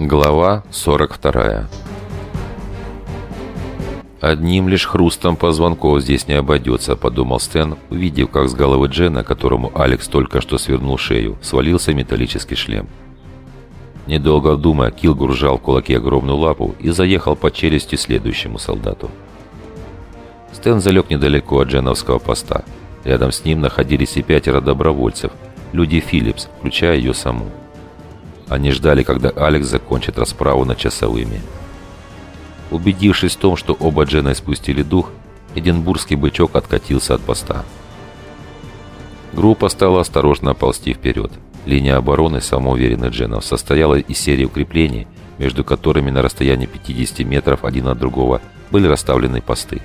Глава 42 «Одним лишь хрустом позвонков здесь не обойдется», — подумал Стэн, увидев, как с головы Джена, которому Алекс только что свернул шею, свалился металлический шлем. Недолго думая, Килгур сжал в кулаке огромную лапу и заехал по челюсти следующему солдату. Стэн залег недалеко от дженовского поста. Рядом с ним находились и пятеро добровольцев, люди Филлипс, включая ее саму. Они ждали, когда Алекс закончит расправу над часовыми. Убедившись в том, что оба Джена спустили дух, Эдинбургский бычок откатился от поста. Группа стала осторожно ползти вперед. Линия обороны самоуверенных дженов состояла из серии укреплений, между которыми на расстоянии 50 метров один от другого были расставлены посты.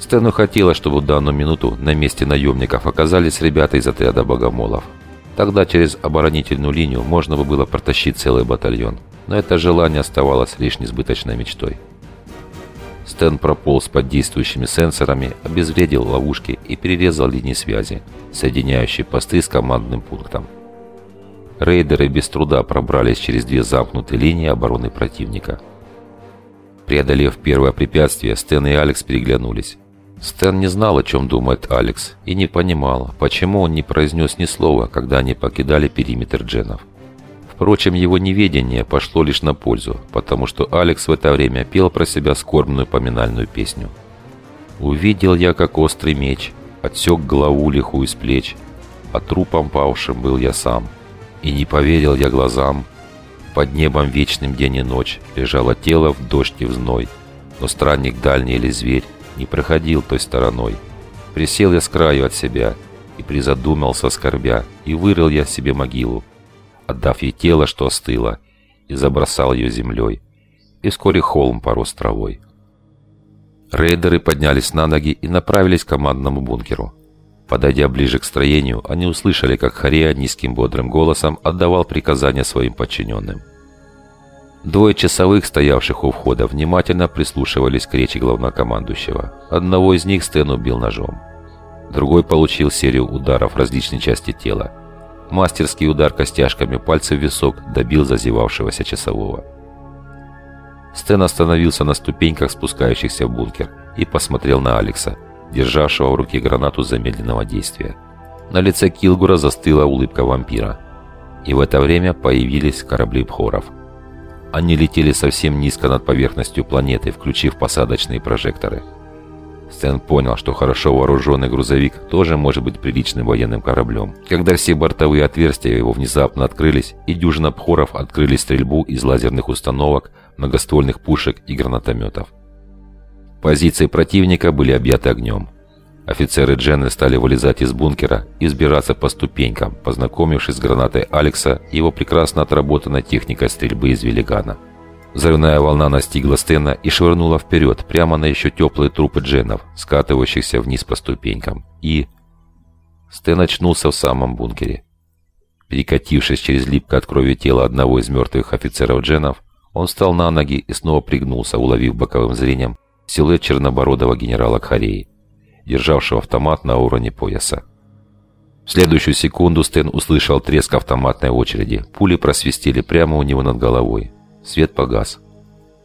Стэну хотелось, чтобы в данную минуту на месте наемников оказались ребята из отряда богомолов. Тогда через оборонительную линию можно бы было протащить целый батальон, но это желание оставалось лишь несбыточной мечтой. Стэн прополз под действующими сенсорами, обезвредил ловушки и перерезал линии связи, соединяющие посты с командным пунктом. Рейдеры без труда пробрались через две замкнутые линии обороны противника. Преодолев первое препятствие, Стэн и Алекс переглянулись. Стэн не знал, о чем думает Алекс, и не понимал, почему он не произнес ни слова, когда они покидали периметр дженов. Впрочем, его неведение пошло лишь на пользу, потому что Алекс в это время пел про себя скорбную поминальную песню. «Увидел я, как острый меч, отсек голову лихую с плеч, а трупом павшим был я сам, и не поверил я глазам. Под небом вечным день и ночь лежало тело в дождь и в зной, но странник дальний или зверь не проходил той стороной. Присел я с краю от себя и призадумался скорбя, и вырыл я себе могилу, отдав ей тело, что остыло, и забросал ее землей. И вскоре холм порос травой. Рейдеры поднялись на ноги и направились к командному бункеру. Подойдя ближе к строению, они услышали, как Хария низким бодрым голосом отдавал приказания своим подчиненным. Двое часовых, стоявших у входа, внимательно прислушивались к речи главнокомандующего. Одного из них Стэн убил ножом. Другой получил серию ударов в различные части тела. Мастерский удар костяшками пальцев в висок добил зазевавшегося часового. Стэн остановился на ступеньках, спускающихся в бункер, и посмотрел на Алекса, державшего в руке гранату замедленного действия. На лице Килгура застыла улыбка вампира. И в это время появились корабли Бхоров – они летели совсем низко над поверхностью планеты, включив посадочные прожекторы. Стэн понял, что хорошо вооруженный грузовик тоже может быть приличным военным кораблем. Когда все бортовые отверстия его внезапно открылись, и дюжина пхоров открыли стрельбу из лазерных установок, многоствольных пушек и гранатометов. Позиции противника были объяты огнем. Офицеры Дженны стали вылезать из бункера и сбираться по ступенькам, познакомившись с гранатой Алекса и его прекрасно отработанной техникой стрельбы из велигана. Взрывная волна настигла Стена и швырнула вперед, прямо на еще теплые трупы дженов, скатывающихся вниз по ступенькам. И... Стэн очнулся в самом бункере. Перекатившись через липко от крови тело одного из мертвых офицеров дженов, он встал на ноги и снова пригнулся, уловив боковым зрением силуэт чернобородого генерала Кхареи державшего автомат на уровне пояса. В следующую секунду Стэн услышал треск автоматной очереди. Пули просвистели прямо у него над головой. Свет погас.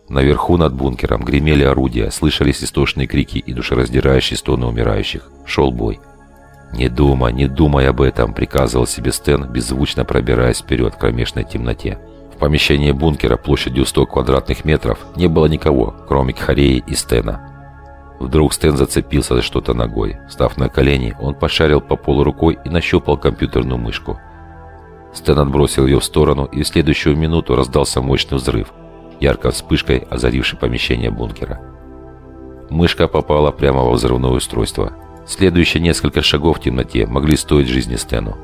Наверху над бункером гремели орудия, слышались истошные крики и душераздирающие стоны умирающих. Шел бой. «Не думай, не думай об этом», — приказывал себе Стэн, беззвучно пробираясь вперед в кромешной темноте. В помещении бункера площадью 100 квадратных метров не было никого, кроме Кхареи и Стена. Вдруг Стэн зацепился за что-то ногой. Став на колени, он пошарил по полу рукой и нащупал компьютерную мышку. Стэн отбросил ее в сторону, и в следующую минуту раздался мощный взрыв, ярко вспышкой озаривший помещение бункера. Мышка попала прямо во взрывное устройство. Следующие несколько шагов в темноте могли стоить жизни Стэну.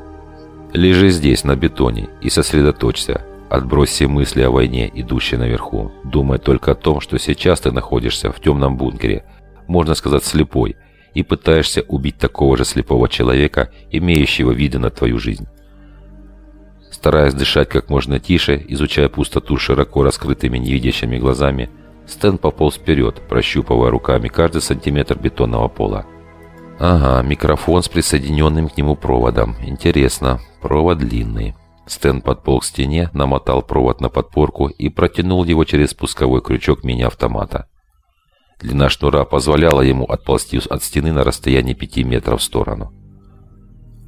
«Лежи здесь, на бетоне, и сосредоточься. Отбрось все мысли о войне, идущей наверху. Думай только о том, что сейчас ты находишься в темном бункере, можно сказать, слепой, и пытаешься убить такого же слепого человека, имеющего виды на твою жизнь. Стараясь дышать как можно тише, изучая пустоту широко раскрытыми невидящими глазами, Стэн пополз вперед, прощупывая руками каждый сантиметр бетонного пола. Ага, микрофон с присоединенным к нему проводом. Интересно, провод длинный. Стэн подполз к стене, намотал провод на подпорку и протянул его через спусковой крючок мини-автомата. Длина шнура позволяла ему отползти от стены на расстоянии 5 метров в сторону.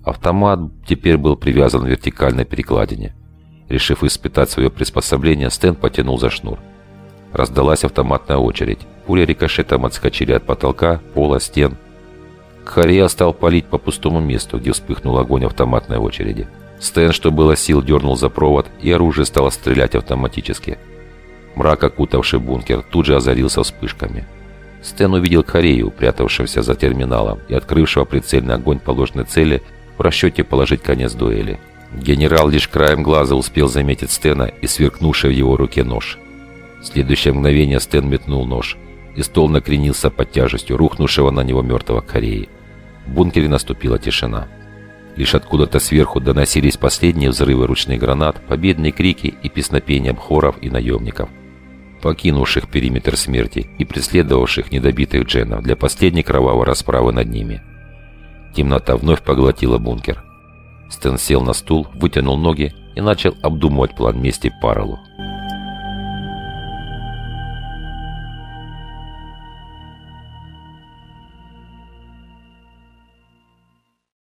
Автомат теперь был привязан к вертикальной перекладине. Решив испытать свое приспособление, Стэн потянул за шнур. Раздалась автоматная очередь. Пули рикошетом отскочили от потолка, пола, стен. Корея стал палить по пустому месту, где вспыхнул огонь автоматной очереди. Стэн, что было сил, дернул за провод, и оружие стало стрелять автоматически. Мрак, окутавший бункер, тут же озарился вспышками. Стэн увидел Корею, прятавшегося за терминалом и открывшего прицельный огонь по ложной цели в расчете положить конец дуэли. Генерал лишь краем глаза успел заметить Стена и сверкнувший в его руке нож. В следующее мгновение Стэн метнул нож, и стол накренился под тяжестью рухнувшего на него мертвого Кореи. В бункере наступила тишина. Лишь откуда-то сверху доносились последние взрывы ручных гранат, победные крики и песнопения хоров и наемников, покинувших периметр смерти и преследовавших недобитых дженов для последней кровавой расправы над ними. Темнота вновь поглотила бункер. Стэн сел на стул, вытянул ноги и начал обдумывать план мести Паролу.